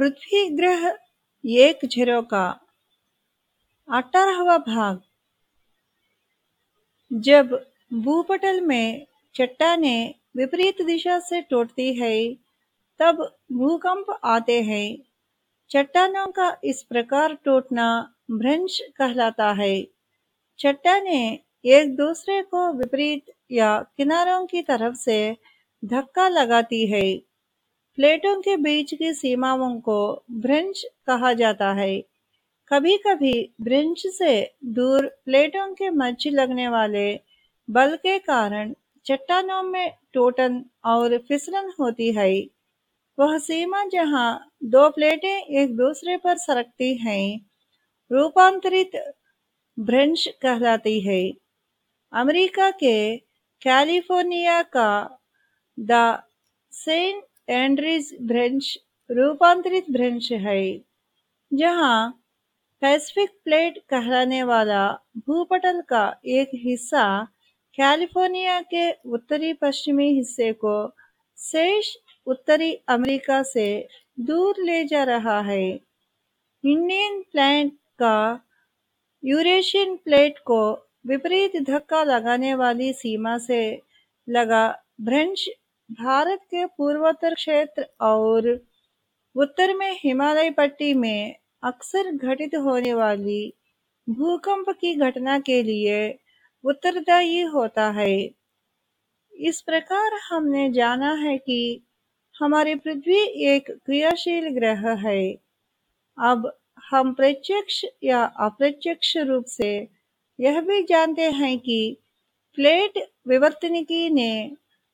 पृथ्वी ग्रह एक झरोका अठारहवा भाग। जब भूपटल में चट्टानें विपरीत दिशा से टूटती है, तब भूकंप आते हैं। चट्टानों का इस प्रकार टूटना भ्रंश कहलाता है। चट्टानें एक दूसरे को विपरीत या किनारों की तरफ़ से धक्का लगाती है। प्लेटों के बीच की सीमाओं को भ्रंश कहा जाता है। कभी कभी भ्रंश से दूर प्लेटों के मध्य लगने वाले बल के कारण चट्टानों में टूटन और फिसलन होती है। वह सीमा जहाँ दो प्लेटें एक दूसरे पर सरकती हैं, रूपांतरित भ्रंश कहलाती है। अमेरिका के कैलिफ़ोर्निया का द सेंट एंड्रीज भ्रंश रूपांतरित भ्रंश है, जहाँ पैसिफिक प्लेट कहलाने वाला भूपटल का एक हिस्सा कैलिफ़ोर्निया के उत्तरी पश्चिमी हिस्से को शेष उत्तरी अमेरिका से दूर ले जा रहा है। इंडियन प्लेट का यूरेशियन प्लेट को विपरीत धक्का लगाने वाली सीमा से लगा भ्रंश भारत के पूर्वोत्तर क्षेत्र और उत्तर में हिमालय पट्टी में अक्सर घटित होने वाली भूकंप की घटना के लिए उत्तरदायी होता है। इस प्रकार हमने जाना है कि हमारी पृथ्वी एक क्रियाशील ग्रह है। अब हम प्रत्यक्ष या अप्रत्यक्ष रूप से यह भी जानते हैं कि प्लेट विवर्तनिकी ने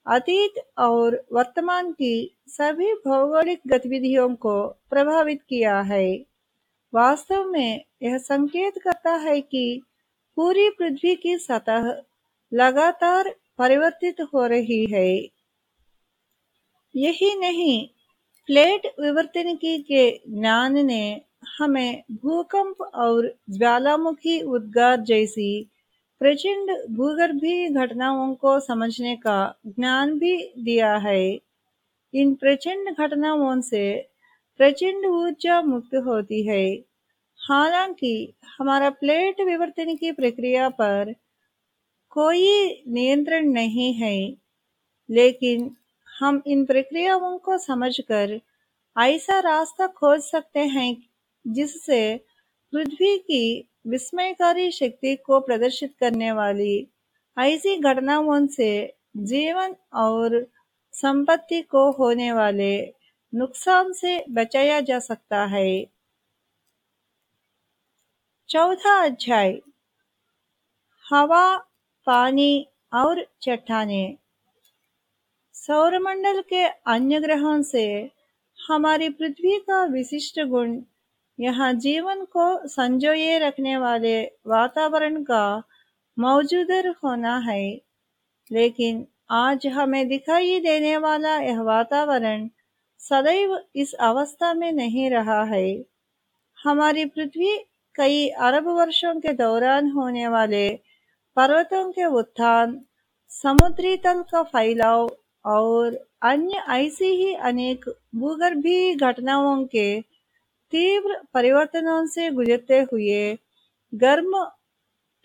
अतीत और वर्तमान की सभी भौगोलिक गतिविधियों को प्रभावित किया है। वास्तव में यह संकेत करता है कि पूरी पृथ्वी की सतह लगातार परिवर्तित हो रही है। यही नहीं, प्लेट विवर्तनिकी के ज्ञान ने हमें भूकंप और ज्वालामुखी उद्गार जैसी प्रचंड भूगर्भीय घटनाओं को समझने का ज्ञान भी दिया है। इन प्रचंड घटनाओं से प्रचंड ऊर्जा मुक्त होती है। हालाँकि हमारा प्लेट विवर्तन की प्रक्रिया पर कोई नियंत्रण नहीं है, लेकिन हम इन प्रक्रियाओं को समझकर ऐसा रास्ता खोज सकते हैं जिससे पृथ्वी की विस्मयकारी शक्ति को प्रदर्शित करने वाली ऐसी घटनाओं से जीवन और संपत्ति को होने वाले नुकसान से बचाया जा सकता है। चौथा अध्याय। हवा, पानी और चट्टाने। सौरमंडल के अन्य ग्रहों से हमारी पृथ्वी का विशिष्ट गुण यहाँ जीवन को संजोए रखने वाले वातावरण का मौजूद होना है। लेकिन आज हमें दिखाई देने वाला यह वातावरण सदैव इस अवस्था में नहीं रहा है। हमारी पृथ्वी कई अरब वर्षों के दौरान होने वाले पर्वतों के उत्थान, समुद्री तल का फैलाव और अन्य ऐसी ही अनेक भूगर्भीय घटनाओं के तीव्र परिवर्तनों से गुजरते हुए गर्म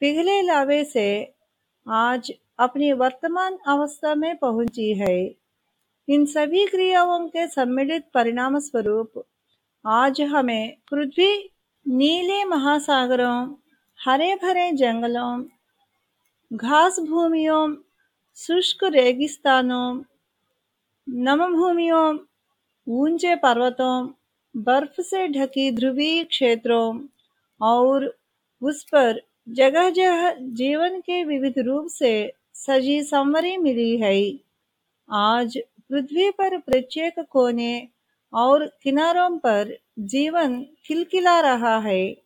पिघले लावे से आज अपनी वर्तमान अवस्था में पहुँची है। इन सभी क्रियाओं के सम्मिलित परिणाम स्वरूप आज हमें पृथ्वी, नीले महासागरों हरे भरे जंगलों घास भूमियों शुष्क रेगिस्तानों नम भूमियों ऊँचे पर्वतों बर्फ़ से ढकी ध्रुवीय क्षेत्रों और उस पर जगह जगह जीवन के विविध रूप से सजी संवरी मिली है। आज पृथ्वी पर प्रत्येक कोने और किनारों पर जीवन खिलखिला रहा है।